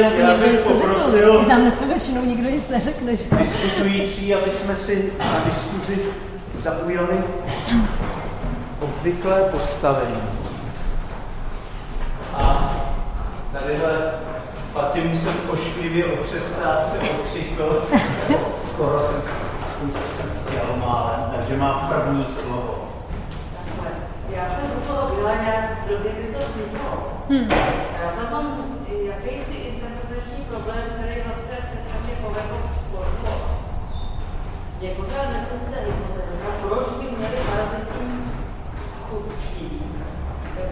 Já bych poprosil na to většinou nikdo nic neřekne, že? diskutující, aby jsme si na diskuzi zaujali obvyklé postavení. A tadyhle Fatimu jsem ošklivě o přestávce okřikl, skoro jsem chtěl málem, takže má první slovo. Já jsem u toho byla nějak v době, kdy to vzniklo. Hmm. Já tam mám jakýsi problém, který vlastně mě povedl sformulovat. Mě pořád nesmí ta hypotéza, proč by měli paraziti chudší.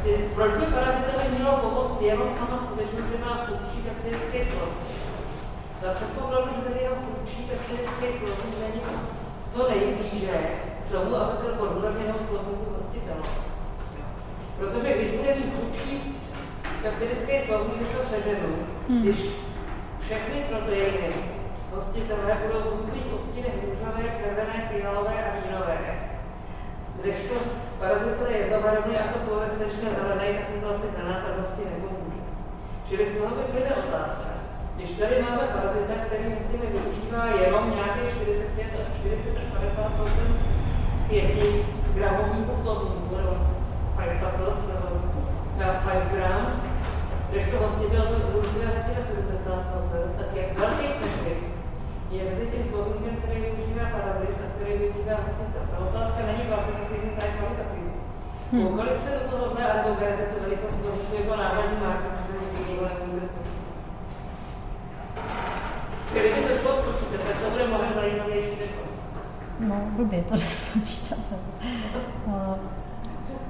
Ty- Proč by parazitovi mělo pomoct jenom sama skutečnost, že má chudší bakterické složky? Za předpokladu, že tady jeho chudší bakterické složky není co nejblíže tomu, aby byl podmnoženou slovníku hostitele. Protože když bude mít chudší kapitalické slovník, to přeženu, Hmm. když všechny proteiny hostitelé budou v různých odstínech růžové, červené, fialové a vínové, kdežto parazit je jednobarevný a to fluorescenčně zelený, tak to asi na nápadnosti nepomůže. Čili z toho vyplyne otázka. Když tady máme parazita, který můžeme využívá jenom nějaké 45 až 40 až 50 pěti gramového slovníku, nebo 5 petals, nebo 5 grams, to hostitel byl využívá taky na 70 tak jak velký přešvih je mezi tím slovníkem, který využívá parazit a který využívá hostitel. Ta otázka není kvantitativní, ta je kvalitativní. Hmm. Koukali jste do tohohle, anebo berete tu velikost slovíčku jako náhradní marku, protože nic jiného nemůže spočítat. Kdyby to šlo spočítat, tak to bude mnohem zajímavější než. No, blbě to jde spočítat. No,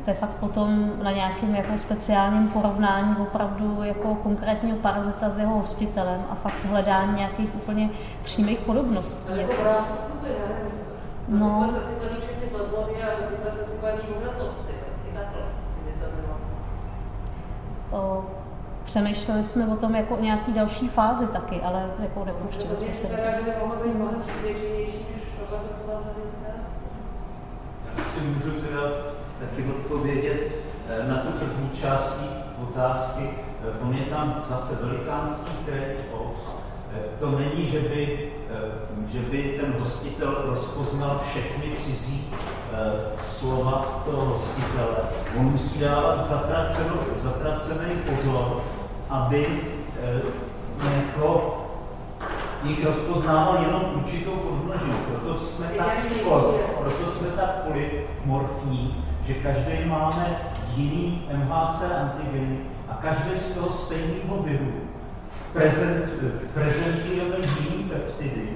To je fakt potom na nějakém jako speciálním porovnání opravdu jako konkrétního parazita s jeho hostitelem a fakt hledání nějakých úplně přímých podobností. Ale jako v rámci skupiny, ne? No. No. všechny a se. I takhle. O, přemýšleli jsme o tom jako o nějaký další fázi taky, ale jako nepouštili To jsme se. že být mnohem než to, co vás. Já si můžu teda taky odpovědět eh, na tu první část té otázky. Eh, On je tam zase velikánský trade-offs. Eh, To není, že by, že by ten hostitel rozpoznal všechny cizí slova toho hostitele. On musí dávat zatracenou, zatracený pozor, aby jako jich rozpoznával jenom určitou podmnožinu. Proto jsme tak, proto jsme tak polymorfní, že každý máme jiný MHC antigeny a každý z toho stejného viru prezent, prezentujeme jiný peptidy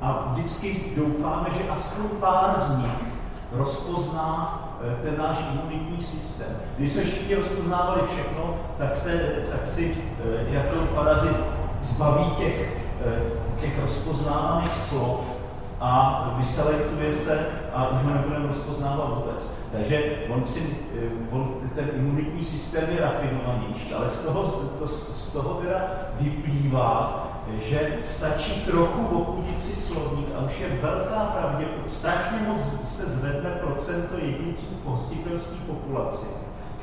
a vždycky doufáme, že aspoň pár z nich rozpozná eh, ten náš imunitní systém. Když jsme všichni rozpoznávali všechno, tak, se, tak si eh, jako parazit zbaví těch, eh, těch rozpoznávaných slov a vyselektuje se a už ho nebudeme rozpoznávat vůbec. Takže on si, eh, on, ten imunitní systém je rafinovanější, ale z toho, to, z toho teda vyplývá, že stačí trochu ochudit si slovník a už je velká pravděpodobnost, strašně moc se zvedne procento jedinců v hostitelské populaci,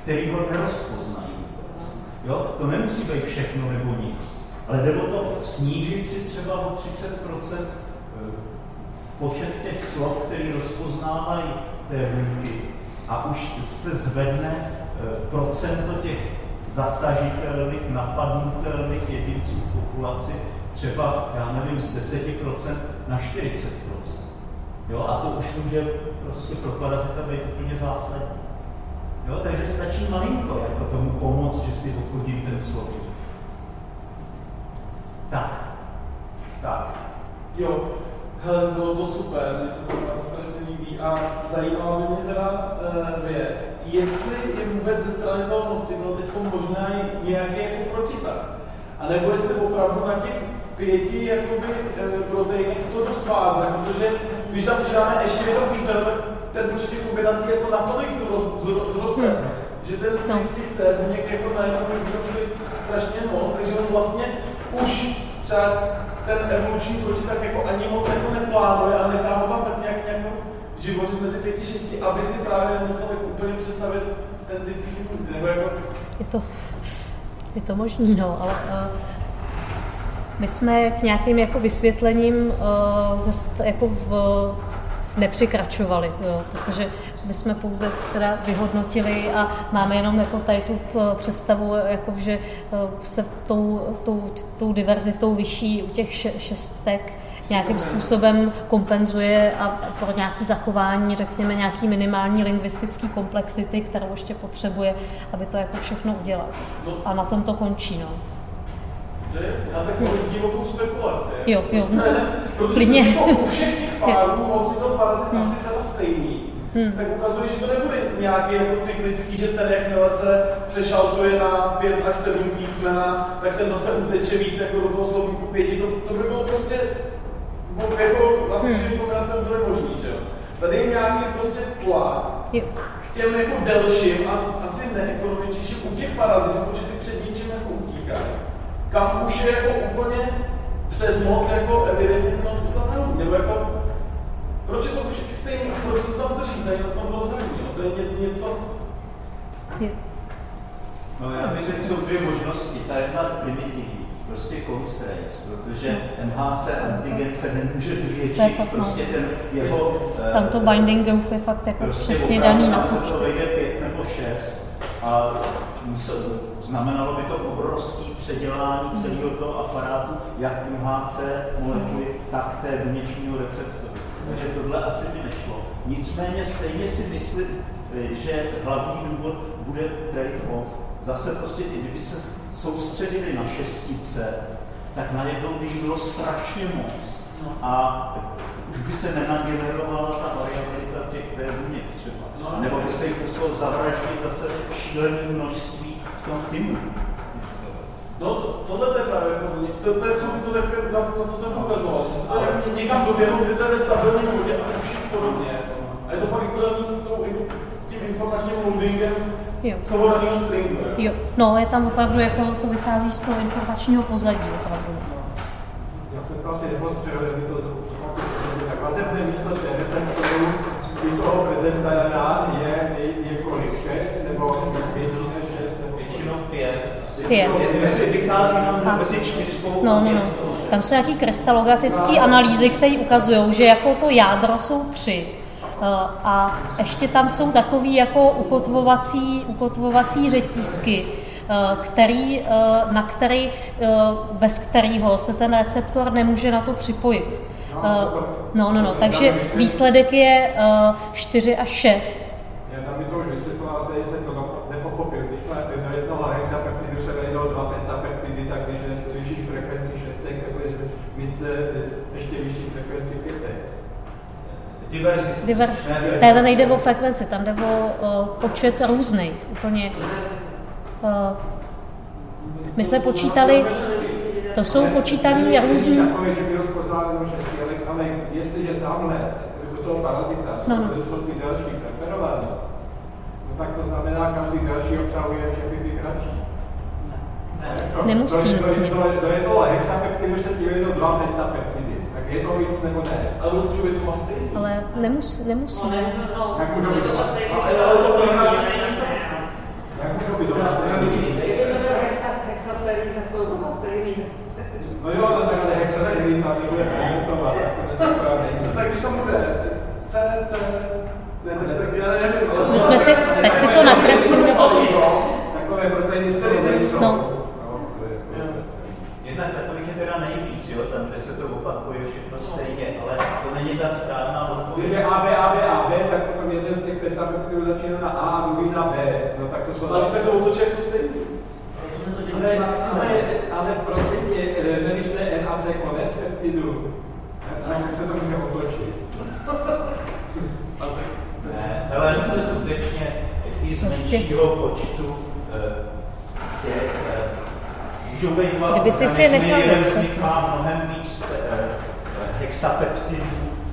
který ho nerozpoznají vůbec. Jo? To nemusí být všechno nebo nic, ale jde o to snížit si třeba o 30 počet těch slov, který rozpoznávají buňky a už se zvedne eh, procento těch zasažitelných, napadnutelných jedinců v populaci třeba, já nevím, z 10% na 40%. Jo, a to už může prostě pro parazita být úplně zásadní. Jo, takže stačí malinko jako tomu pomoct, že si ochudím ten slovník. Tak. Tak. Jo, hele, bylo to super, mně se to to strašně líbí a zajímala by mě teda uh, věc, jestli je vůbec ze strany toho hostitele teď možná nějaký jako protitah, a nebo jestli opravdu na těch pěti jakoby, uh, proteinech to dost vázne, protože když tam přidáme ještě jedno písmeno, tak ten počet těch kombinací jako natolik zroz- zro- zroste, Hmm. že ten No. těch, buněk jako najednou strašně moc, takže on vlastně už třeba ten evoluční protitah jako ani moc jako neplánuje a nechá ho tam tak nějak, nějak živořit mezi pěti, šesti, aby si právě nemusel jako úplně představit ten typ nebo jako Je to, je to možný, no, ale uh, my jsme k nějakým jako vysvětlením uh, jako v, v nepřikračovali, jo, protože my jsme pouze teda vyhodnotili a máme jenom jako tady tu eh, představu, jako že se tou, tou, tou diverzitou vyšší u těch šestek nějakým způsobem kompenzuje a pro nějaké zachování, řekněme, nějaký minimální lingvistický komplexity, kterou ještě potřebuje, aby to jako všechno udělal. A na tom to končí. No. To je jasný, a takovou divokou spekulaci. Jo, jo. Protože Klidně. Jako u všech těch párů hostitel parazit asi teda stejný. Hmm. tak ukazuje, že to nebude nějaký jako cyklický, že ten jakmile se přešaltuje na pět až sedm písmena, tak ten zase uteče víc jako do toho slovníku pěti. To, to by bylo prostě jako asi hmm. kombinace byly možný, že jo. Tady je nějaký prostě tlak jo. k těm jako delším a asi neekonomičnějším u těch parazitů, protože ty před ničím jako utíkají. Kam už je jako úplně přes moc jako evidentně ten hospital neumí. Nebo jako, proč je to všichni stejný a proč se tam drží, tady na tom rozhraní, to je ně, něco... No já bych řekl, jsou dvě možnosti. Ta jedna primitivní prostě constraints, protože MHC antigen se nemůže zvětšit, prostě ten jeho... Tam to eh, binding growth je fakt jako prostě přesně daný na to. to vejde pět nebo šest a musel, znamenalo by to obrovský předělání celého toho aparátu, jak MHC molekuly, tak té buněčního receptoru. Takže tohle asi by nešlo. Nicméně stejně si myslím, že hlavní důvod bude trade-off. Zase prostě, kdyby se soustředili na šestice, tak najednou by bylo strašně moc. A už by se nenagenerovala ta variabilita těch buněk třeba. No, Nebo by se jich muselo zavraždit zase šílené množství v tom týmu. No to, tohle je právě jako, to, to je co, to je, na, na co jsem ukazoval, že se to jako někam dověnu, kdy to je ve stabilní vodě a už podobně. A je to fakt jako tím informačním holdingem Jo. Toho daného stringu. Jo. No, je tam opravdu, jako to vychází z toho informačního pozadí opravdu. Já jsem to asi nepostřehl, že by to tak vazebné místo té receptoru toho prezentera je, je, je kolik? 6 nebo větší než 6? Nebo... Většinou 5. Pět. Jestli vychází nám mezi čtyřkou no, no, no. Tam jsou nějaké krystalografické analýzy, které ukazují, že jako to jádro jsou tři Eh, a ještě tam jsou takový jako ukotvovací, ukotvovací řetízky, eh, který, eh, na který, bez kterého se ten receptor nemůže na to připojit. No, no, no, takže výsledek je 4 až 6. Já tam by to už vysvětloval, že se to nepochopil. Když má do jednoho hexapeptidu se vejdou dva pentapeptidy, tak když zvýšíš frekvenci šestek, tak budeš mít ještě vyšší frekvenci pětek. Diverzita. Tady nejde o frekvenci, tam jde o uh, počet různých. Úplně. Uh, my jsme počítali, to jsou počítaný různý. Tamhle, u toho parazita, no, no. jsou ty další preferované, no tak to znamená, každý další obsahuje všechny ty kratší. Nemusí. Do, do, do, do jednoho hexapeptidu se ti vejdou dva pentapeptidy. Je to víc nebo ne? Ale být to vlastně. Ale nemus, nemusí. Ale no, být to vlastně? Ale, ale to vypadá, jak můžu být to Jestli to je hexaserin, tak jsou to stejný. No jo, ale takhle hexaserin tam nebude prezentovat. Tak když tam bude C, C, ne, ne, tak já nevím. My jsme si, tak si to nakreslili. Takové proteiny, které nejsou. No. Jedna takových je teda nejvíc, jo, tam, kde se to opakuje všechno stejně, ale to není ta správná odpověď. Když je AB, AB, AB, tak potom jeden z těch pentapeptidů začíná na A a druhý na B. No tak to jsou... Ale se to otočí, jak jsou stejný. Ale, ale, ale prosím tě, nevíš, to je NAC konec peptidu, tak se to může otočit. ne, ale skutečně i z menšího počtu eh, těch eh, Kdyby si si nechal jeden z nich má mnohem víc eh, hexapeptidů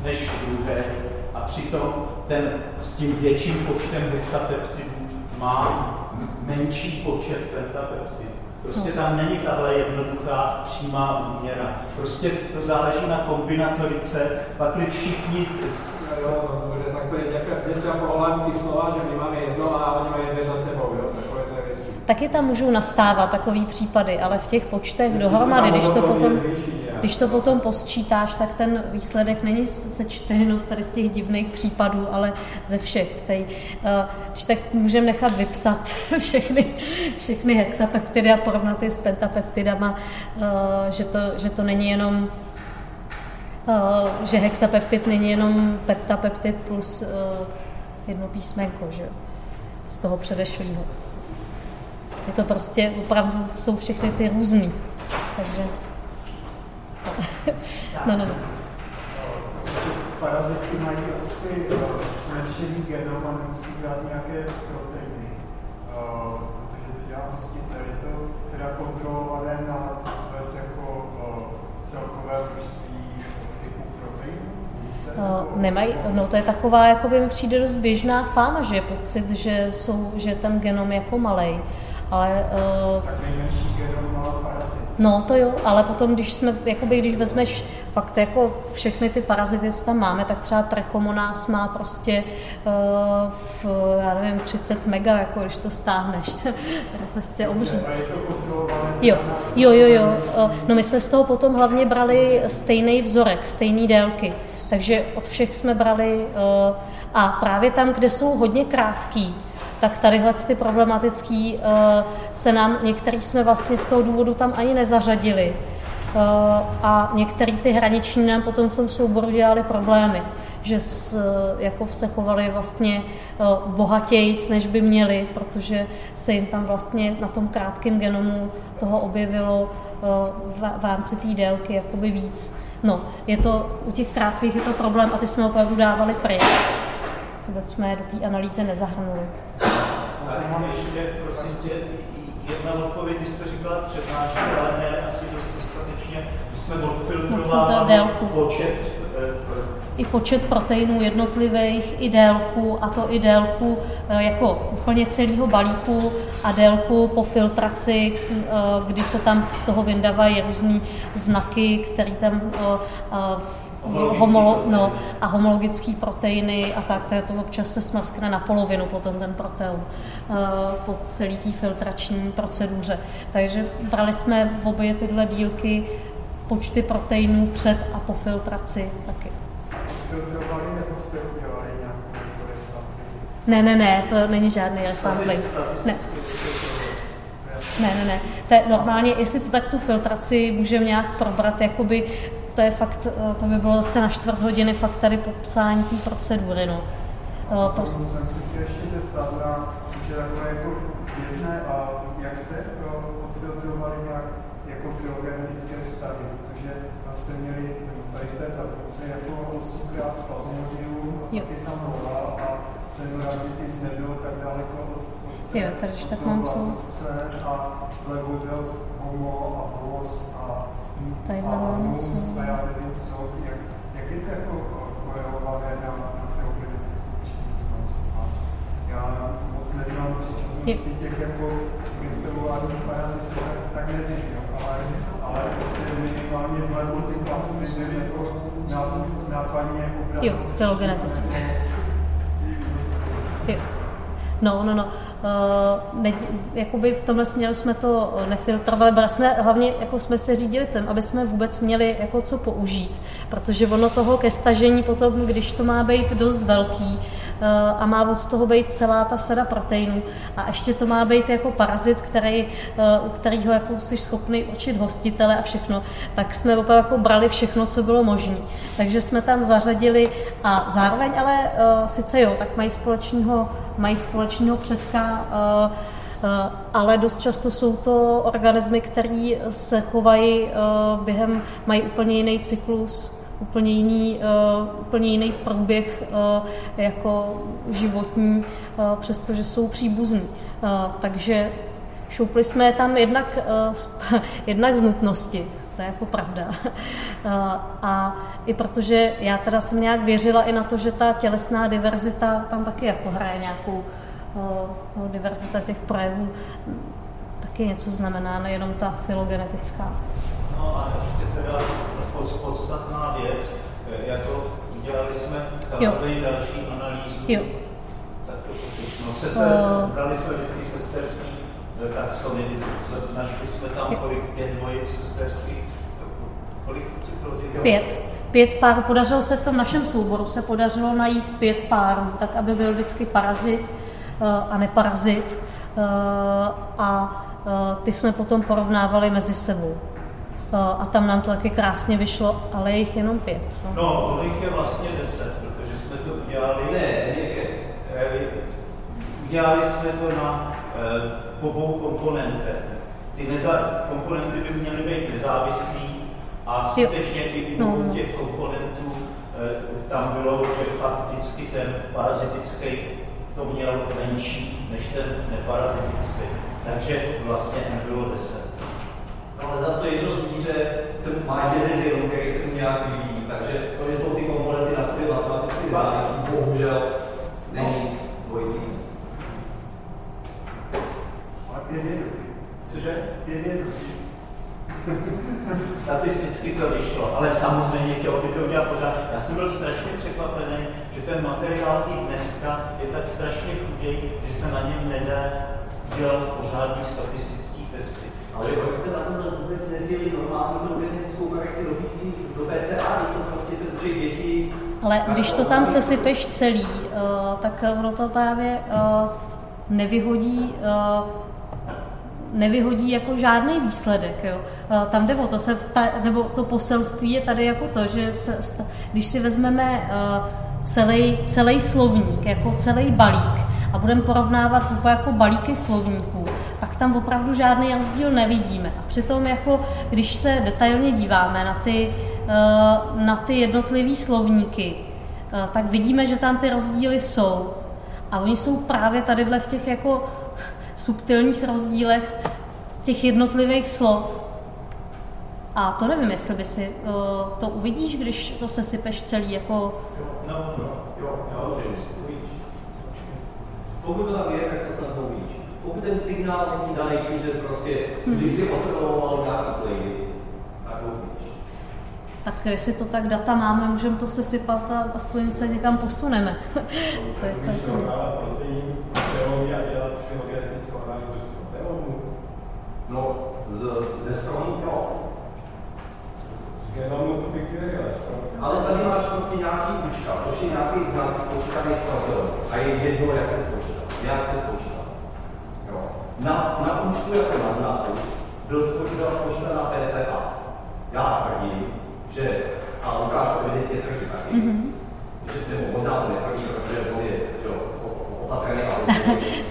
než druhé a přitom ten s tím větším počtem hexapeptidů má menší počet pentapeptidů. Prostě tam není tahle jednoduchá přímá úměra. Prostě to záleží na kombinatorice, pakli všichni... Jo, tak to je něco jako holandský slova, že my máme jedno a oni mají dvě za sebou, jo? Takové taky tam můžou nastávat takový případy, ale v těch počtech dohromady, když to potom, když to potom posčítáš, tak ten výsledek není sečtenou z tady z těch divných případů, ale ze všech. Který, eh, když tak můžeme nechat vypsat všechny, všechny hexapeptidy a porovnat je s pentapeptidama, eh, že to, že to není jenom že hexapeptid není jenom pentapeptid plus jedno písmenko, že z toho předešlého. Je to prostě, opravdu jsou všechny ty různý. Takže... no, no, no. Parazity mají asi zmenšený genom a nemusí brát nějaké proteiny, protože to dělá hostitel. Je to teda kontrolované na vůbec jako celkové množství typů proteinů? Uh, nemají, no to je taková, jako by mi přijde dost běžná fáma, že je pocit, že, jsou, že ten genom je jako malej. Ale, uh, tak. No to jo, ale potom, když jsme, jakoby, když vezmeš fakt jako všechny ty parazity, co tam máme, tak třeba trechomonás má prostě uh, v, já nevím, 30 mega, jako když to stáhneš. je prostě obří. Jo, jo, jo, jo. No my jsme z toho potom hlavně brali stejný vzorek, stejný délky. Takže od všech jsme brali uh, a právě tam, kde jsou hodně krátký, tak tadyhle ty problematický uh, se nám, některý jsme vlastně z toho důvodu tam ani nezařadili. Uh, a některý ty hraniční nám potom v tom souboru dělali problémy, že s, jako se chovali vlastně bohatějíc, než by měli, protože se jim tam vlastně na tom krátkém genomu toho objevilo v rámci té délky jakoby víc. No, je to, u těch krátkých je to problém a ty jsme opravdu dávali pryč. Vůbec jsme do té analýzy nezahrnuli. A mám ještě, prosím tě, jedna odpověď, ty jsi to říkala přednáška, ale ne asi dost dostatečně. My jsme odfiltrovávali no, počet eh, i počet proteinů jednotlivých, i délku, a to i délku eh, jako úplně celého balíku a délku po filtraci, eh, kdy se tam z toho vyndávají různé znaky, které tam homolo, no, a homologické proteiny a tak, to, to občas se smaskne na polovinu potom ten protein uh, po celé té filtrační proceduře. Takže brali jsme v obě tyhle dílky počty proteinů před a po filtraci taky. Ne, ne, ne, to není žádný resampling. Ne. Ne, ne, ne. To je normálně, jestli to tak tu filtraci můžeme nějak probrat, jakoby to je fakt, eh, to by bylo zase na čtvrt hodiny fakt tady popsání té procedury, no. Uh, post... jsem se chtěl ještě zeptat na, což je takové jako zjevné, a jak jste odfiltrovali nějak jako filogenetické vztahy, protože jste měli tady v té tablici jako 8krát plazmodium, pak je tam nula a cenorabitis nebyl tak daleko od, od jo, tady tak mám a vlevo byl homo a bos a Tadyhle máme co. Já nevím, co, jak, jak je to jako korelované na, na. A já moc neznám těch jako vycelovaných parazitů, tak, tak nevím, jo, ale, ale prostě minimálně vlevo ty plasmy byly jako na, na paní jako Jo, filogenetické. Jo. No, no, no. Uh, ne, jakoby v tomhle směru jsme to nefiltrovali, ale jsme hlavně jako jsme se řídili tím, aby jsme vůbec měli jako co použít, protože ono toho ke stažení potom, když to má být dost velký, a má od toho být celá ta sada proteinů. A ještě to má být jako parazit, který, u kterého jako jsi schopný učit hostitele a všechno, tak jsme opravdu jako brali všechno, co bylo možné. Takže jsme tam zařadili a zároveň ale sice jo, tak mají společného, mají společného předka, ale dost často jsou to organismy, které se chovají během, mají úplně jiný cyklus úplně jiný, uh, úplně jiný průběh uh, jako životní, uh, přestože jsou příbuzní. Uh, takže šoupli jsme tam jednak, uh, jednak z nutnosti, to je jako pravda. Uh, a i protože já teda jsem nějak věřila i na to, že ta tělesná diverzita tam taky jako hraje nějakou uh, diverzita těch projevů taky něco znamená, nejenom ta filogenetická. No a ještě teda podstatná věc, eh, jako udělali jsme zároveň další analýzu. Jo. Tak to no, se, se, uh. brali jsme vždycky sesterský, eh, taxonomii. Našli jsme tam kolik pět dvojic sesterských. Kolik pro Pět. Pět párů. Podařilo se v tom našem souboru, se podařilo najít pět párů, tak aby byl vždycky parazit a neparazit. A ty jsme potom porovnávali mezi sebou. A tam nám to taky krásně vyšlo, ale je jich jenom pět. No, no ono jich je vlastně deset, protože jsme to udělali. Ne, ne, udělali jsme to na v obou komponentech. Ty neza, komponenty by měly být nezávislí a skutečně i u no. těch komponentů eh, tam bylo, že fakticky ten parazitický to měl menší než ten neparazitický. Takže vlastně nebylo 10. No, ale zase to jedno zvíře se má jeden genom, který se mu nějak vyvíjí, takže to, že jsou ty komponenty na sobě matematicky závislí, bohužel není dvojitý. Ale pět Cože? Pět Statisticky to vyšlo, ale samozřejmě chtělo by to udělat pořád. Já jsem byl strašně překvapený, že ten materiál i dneska je tak strašně chudý, že se na něm nedá dělat pořádný statistický testy. Ale proč jste na tomhle vůbec nesjeli normální genetickou korekci do PC, do PCA, to prostě se učí děti. Ale když to tam sesypeš celý, uh, tak ono to právě uh, nevyhodí uh, nevyhodí jako žádný výsledek. Jo. Tam jde o to, se ta, nebo to poselství je tady jako to, že se, když si vezmeme celý, celý slovník, jako celý balík a budeme porovnávat jako balíky slovníků, tam opravdu žádný rozdíl nevidíme. A přitom, jako, když se detailně díváme na ty, na ty jednotlivé slovníky, tak vidíme, že tam ty rozdíly jsou. A oni jsou právě tady v těch jako subtilních rozdílech těch jednotlivých slov. A to nevím, jestli by si uh, to uvidíš, když to sesypeš celý jako... No, no, jo, jo, Pokud to tam je, tak to uvidíš. Pokud ten signál není daný tím, že prostě hmm. když si otrvoval nějaký play, tak uvidíš. Tak jestli to tak data máme, můžeme to sesypat a aspoň se někam posuneme. to je to dělat No, z, ze to bych věděl, Ale tady máš prostě nějaký účka, což je nějaký znak spočítaný z proteinu. A je jedno, jak se spočítá. Jak se spočítá. Na, na účku jako na znaku byl spočítá spočítaná PCA. Já tvrdím, že, a Lukáš to evidentně tvrdí taky, mm-hmm. že, nebo možná to netvrdí, protože on je že, opatrný a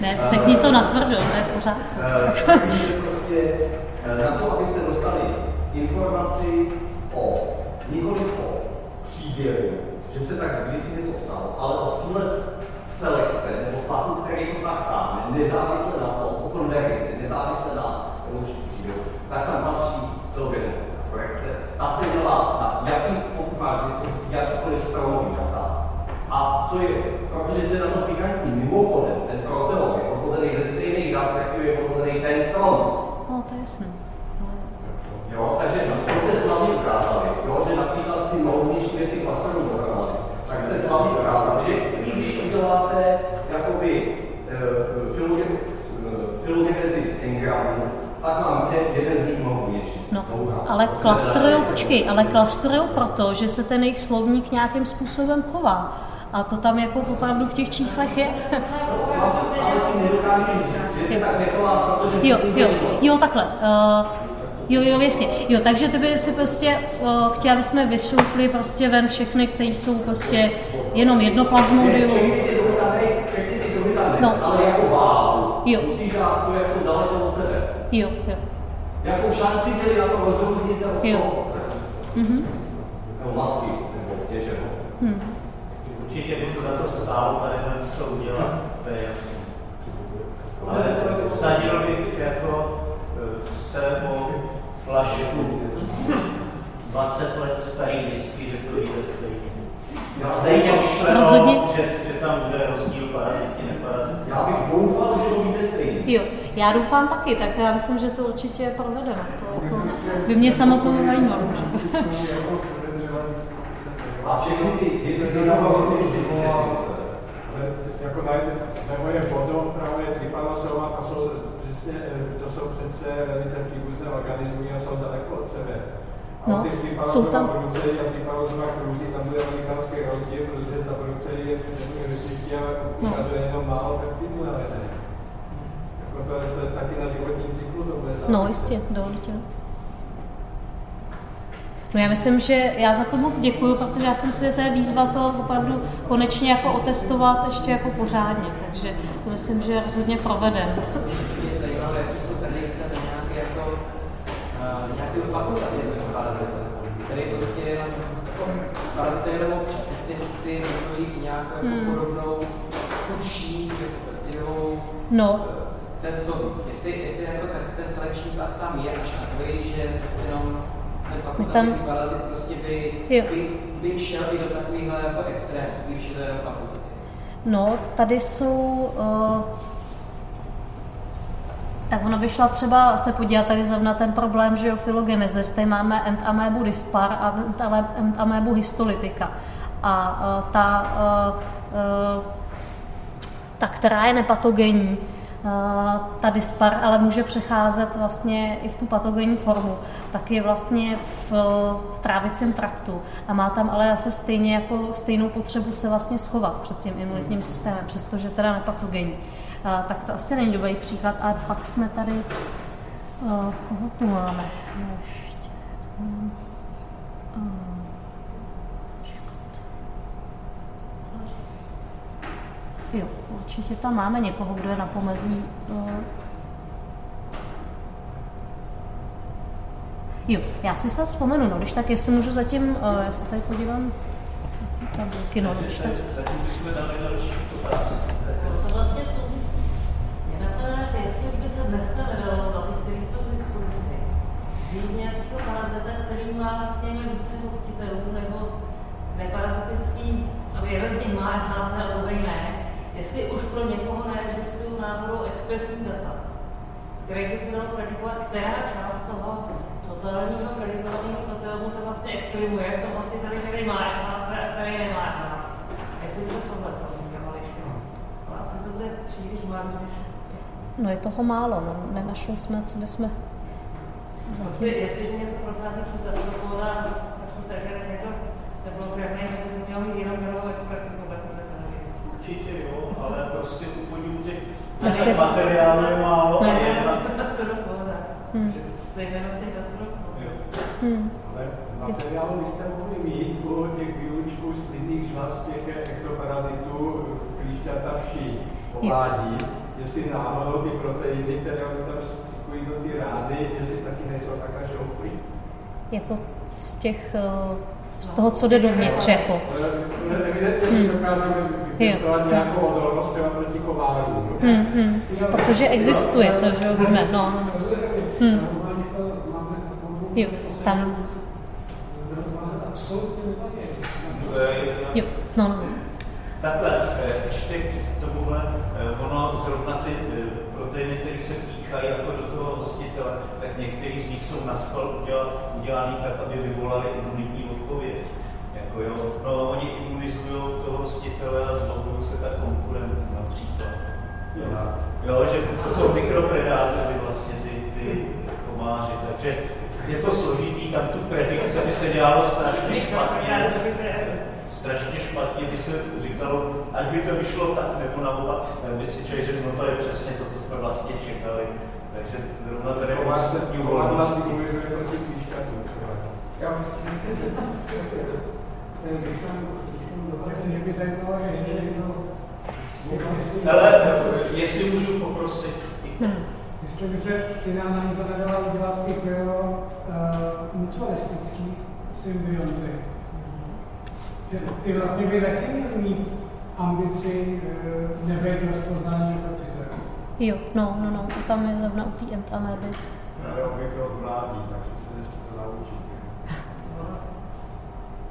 Ne, řekni to natvrdo, to je v pořádku. Eh, prostě na to, abyste dostali informaci o nikoli o příběhu, že se tak kdysi něco stalo, ale o síle selekce nebo tlaku, který to tak táhne, nezávisle na tom, o konvergenci, nezávisle na množství příběhu, tak tam patří celogenetice korekce. Ta se dělá na jaký, pokud máš k dispozici jakýkoliv stromový data. A co je, je na to pikantní, mimochodem, ten proteom je propozený ze stejných dat, jaký je propozený ten strom. No, to je jasné. Jo, takže to jste slavně ukázali, jo, že například ty nejrůznější věci klastrů dohromady, tak jste slavně ukázali, že i když uděláte jakoby uh, filogenezi z engramu, tak vám jeden z nich mohutnější. No, ale klastrujou, počkej, ale klastrujou proto, že se ten jejich slovník nějakým způsobem chová. A to tam jako opravdu v těch číslech je. Jo, jo, jo, takhle. Uh, jo, jo, jasně. Jo, takže ty by si prostě uh, chtěla, aby jsme vyšoupli prostě ven všechny, kteří jsou prostě jenom jednoplazmodium. No. Ale jako váhu. Jo. Musíš dát to, jak jsou daleko od sebe. Jo, jo. Jakou šanci měli na to rozrůznit se od jo. toho? Mhm. Nebo matky, nebo těžeho. Hmm. Stálo tady to udělat, to je jasné. Ale vsadil bych jako eh, se o flašku 20 let starý whisky, že to jde stejně. Stejně myšleno, Rozhodně. že, že tam bude rozdíl paraziti, neparaziti. Já bych doufal, že to jde stejně. Jo, já doufám taky, tak já myslím, že to určitě provedeme. To jako, by mě samotnou zajímalo. A všechny ty, ty se jako najde, nebo je vodou, právě trypanosoma, to jsou, přesně, eh, to jsou přece velice příbuzné organismy a jsou daleko od sebe. A No, ty, jsou tam- bruceji a ty palozova kruzy, tam bude velikánský rozdíl, protože ta bruceji je v řečišti a No. ukazuje jenom málo peptidů na. Jako to, to, je taky na životním cyklu to bude No, záviset. jistě, dovolitě. No já myslím, že já za to moc děkuju, protože já jsem si, že to je výzva to opravdu konečně jako otestovat ještě jako pořádně, takže to myslím, že rozhodně provedem. Mě zajímalo, jaký jsou predikce na nějaké jako uh, nějakého fakultativního parazitu, který prostě jenom jako parazituje jestli si vytvoří nějakou jako Hmm. podobnou chudší jako No, ten sodu. Jestli, jestli jako tak ten selekční tlak tam je až takový, že přece jenom ten fakultativní tam- parazit prostě by, Jo. by, by šel i do takovýchhle jako extrémů, když je to jenom fakultativní. no, tady jsou... Uh, tak ono by šla třeba se podívat tady zrovna ten problém, že jo, filogeneze, že tady máme entamébu dispar a ent- entamébu histolytika. A uh, ta, uh, uh, ta, která je nepatogenní, ta dispar ale může přecházet vlastně i v tu patogenní formu, tak je vlastně v, v trávicím traktu a má tam ale asi stejně jako stejnou potřebu se vlastně schovat před tím imunitním systémem, přestože teda nepatogenní. Uh, tak to asi není dobrý příklad. A pak jsme tady, uh, koho tu máme? Ještě, uh, Jo, určitě tam máme někoho, kdo je na pomezí. eh. Jo, já si se vzpomenu, no, když tak, jestli můžu zatím, eh, já se tady podívám, tabulky, no, když tak. Vlastně jsou nějakého parazita, který má, řekněme, více hostitelů, nebo neparazitický, aby jeden z nich má a druhý ne, jestli už pro někoho neexistují náhodou expresní data, z kterých by se dalo predikovat, která část toho totálního predikovaného proteomu se vlastně exprimuje v tom hostiteli, který má NHC a který nemá NHC. Jestli to tohle samozřejmě lišilo. Ale asi to bude příliš než No je toho málo, no, nenašli jsme, co bychom... Jestli, jestli něco prochází přes gastropoda, tak to se že někdo teplokrajný, tak by to mělo mít jenom jenom expresi podle tohle Určitě jo, ale prostě u podílu těch Tak materiálů je málo a Ne. je na... Hmm. Zejména z těch gastropoda. Hmm. Ale materiálu byste mohli mít u těch výlučků slidných žlaz těch ektoparazitů, klíšťata vší ovládí, jestli náhodou ty proteiny, které oni tam vstupují do ty rány, jestli taky nejsou tak až oplý. Jako z těch, eh, z toho, co jde dovnitř, jako. Proti komárům. Hmm, hmm. Protože existuje to, že jo, víme, no. Hmm. Jo, tam, jo, no, no. Takhle, eh, ještě k tomuhle, eh, ono zrovna ty eh, proteiny, které se píchají jako do toho hostitele, tak některý z nich jsou na udělat, udělaný tak, aby vyvolali imunitní odpověď. Jako jo, no, oni imunizují toho hostitele a zbavují se tak konkurentů například. Jo. jo, že to jsou mikropredátoři vlastně ty, ty komáři, takže je to složitý, tam tu predikce by se dělalo strašně špatně strašně špatně by se říkalo, ať by to vyšlo tak nebo naopak, tak by si člověk řekl, no to je přesně to, co jsme vlastně čekali. Takže zrovna tady Jako má vás stupňů Ale jestli můžu poprosit, Jestli by se stejná analýza nedala udělat i pro uh, mutualistický symbionty. Že ty vlastně by taky měly mít ambici uh, nebejt rozpoznání jako. Jo, no, no, no, to tam je zrovna u té entameby. Ale obvykle odvládí, takže se ještě to naučí.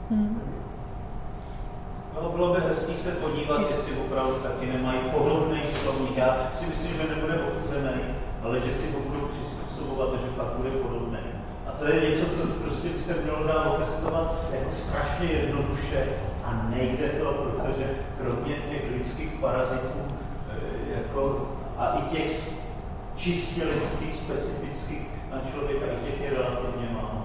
Hmm. no, bylo by hezký se podívat, jestli opravdu taky nemají podobný slovník. Já si myslím, že nebude ochuzený, ale že si ho budou přizpůsobovat, že fakt bude podobný. A to je něco, co prostě by se mělo dát otestovat jako strašně jednoduše a nejde to, protože kromě těch lidských parazitů eh, jako, a i těch čistě lidských, specifických, na člověka i těch je relativně málo.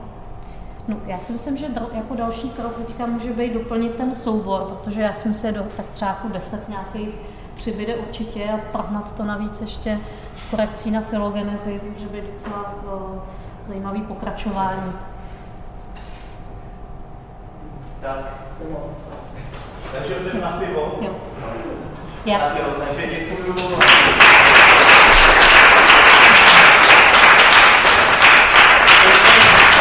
No, já si myslím, že jako další krok teďka může být doplnit ten soubor, protože já si myslím, že do tak třeba jako deset nějakých přibyde určitě a prohnat to navíc ještě s korekcí na filogenezi může být docela zajímavý pokračování. Tak. Takže jdeme na pivo. Jo. Já. Tak jo, takže děkuji.